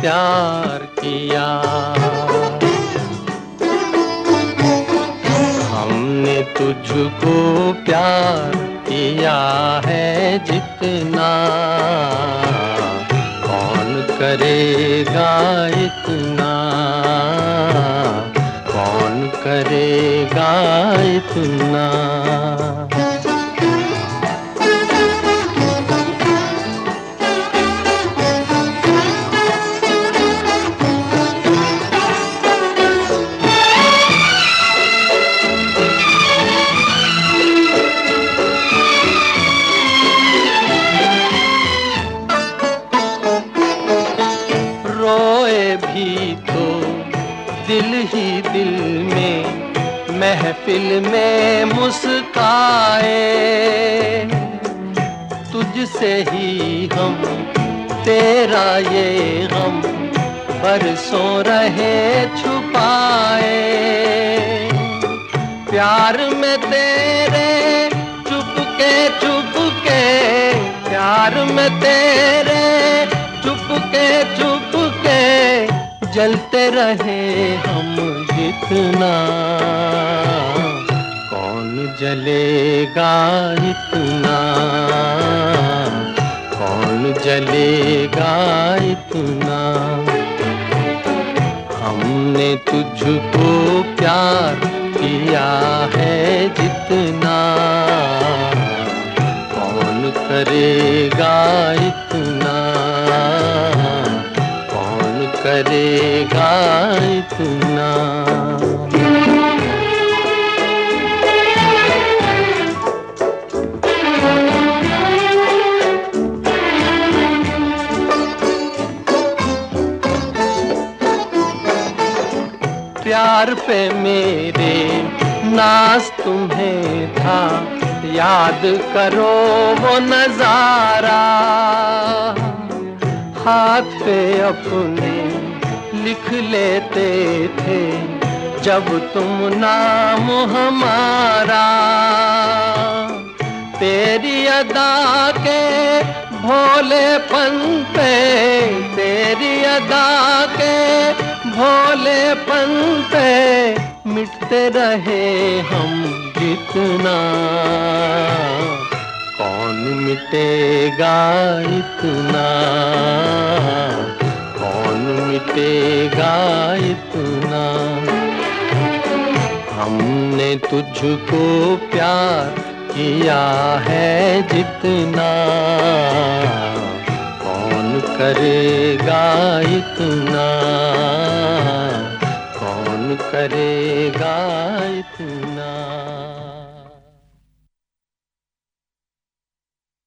प्यार किया। हमने तुझको प्यार किया है जितना। कौन करेगा इतना? कौन करेगा इतना? भी तो दिल ही दिल में महफिल में मुस्काए। तुझसे ही हम, तेरा ये गम बरसों रहे छुपाए। प्यार में तेरे चुपके चुपके, प्यार में तेरे चुपके चुपके जलते रहे हम जितना। कौन जलेगा इतना? कौन जलेगा इतना? हमने तुझको प्यार किया है जितना। कौन करेगा इतना? करेगा इतना। प्यार पे मेरे नाज तुम्हें था। याद करो वो नज़ारा। हाथ पे अपने लिख लेते थे, जब तुम नाम हमारा, तेरी अदा के भोलेपन पे, तेरी अदा के भोलेपन पे मिटते रहे हम जितना। मिटेगा इतना? कौन मिटेगा इतना? हमने तुझको प्यार किया है जितना। कौन करेगा इतना? कौन करेगा इतना?